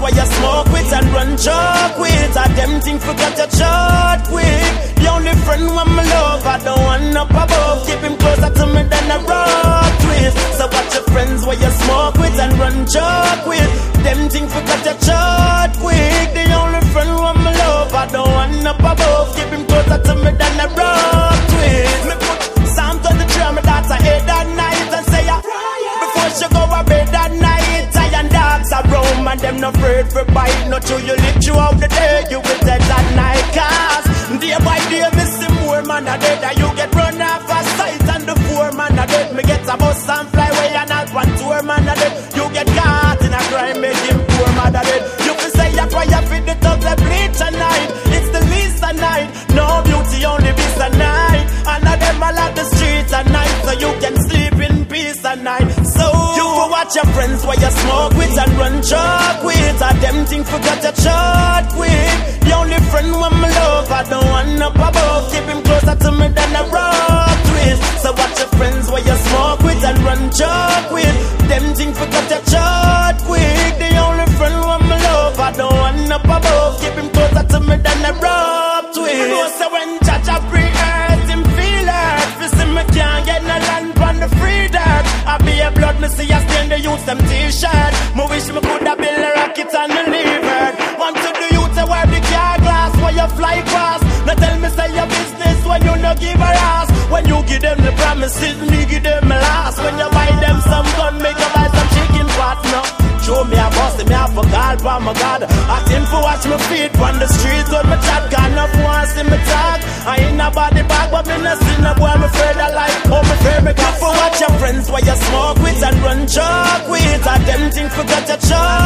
why you smoke with and run joke with. I them think forgot your chart with. And afraid for bite. Not till you, you live throughout the day, you will dead that night. Cause day by day, missing more man a dead, and you get run off a sight and the four man a dead. Me get a bus and fly away and not one tour man a dead. You get caught in a crime, make him poor man a dead. You can say a prayer for the thugs that bleach a night. It's the least a night, no beauty, only beast a night. And of them all at the streets at night, so you can sleep in peace at night. Watch your friends while you smoke with and run chalk with. I them think forgot me see a stain the youth them t-shirt. Me wish me coulda build a rocket and the lever. Want to the youth to wear the car glass where you fly past. Now tell me say your business when you no give a ass. When you give them the promises, me give them the last. When you buy them some gun, make you buy some chicken no. Show me a boss, me a for God, my God. Ask him for watch me feet on the streets when me chat. Can enough want see me talk. I ain't a body bag, but me not see no boy. Me afraid of life, oh me afraid me got for your friends while you smoke with and run chalk with. I them think forgot your short